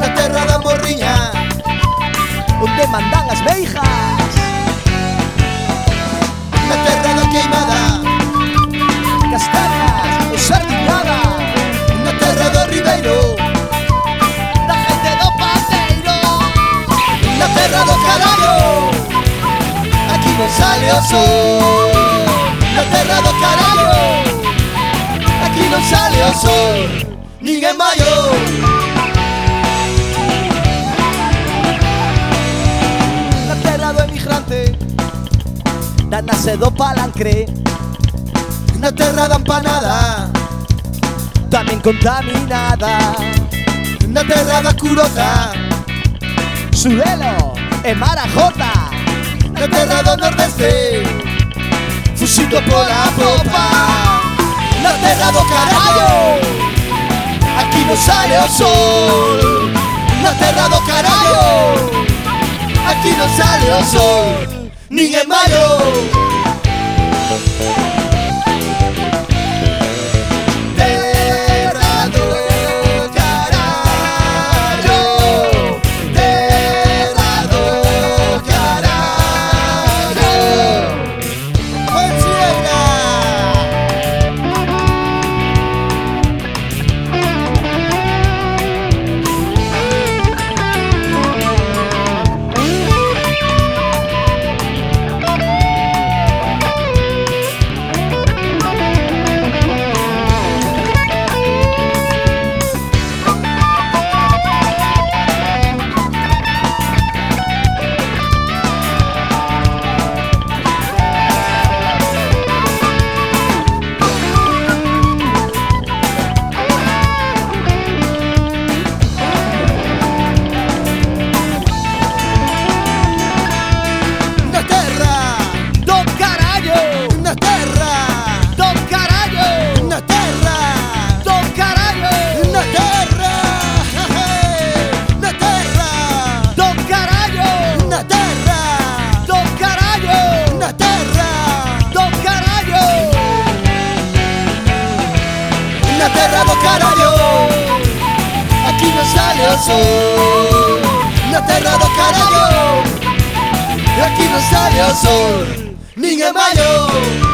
la terra da morriña, onde mandan las meijas. La terra da queimada, castañas e sardinada, La terra do ribeiro, la gente do pateiro, La terra do carallo, aquí no sale o sol, na terra do carallo, aquí non sale o sol. Ninguén vai o Na terra do emigrante Da nase do palancre Na terra da empanada Tamén contaminada. Na terra da curota Surelo e Marajota. Na terra do nordeste Fuxindo pola popa. Na terra do carallo Aquí non sale o sol. Na terra do Aquí non sale o sol. Nin en maio carallo na terra, Do carallo na terra, Do carallo na terra, na terra, Do carallo na terra, Do carallo na terra, Do terra do. Aquí non sale o sol. Na terra do. Aquí non sale o sol. 你也没有。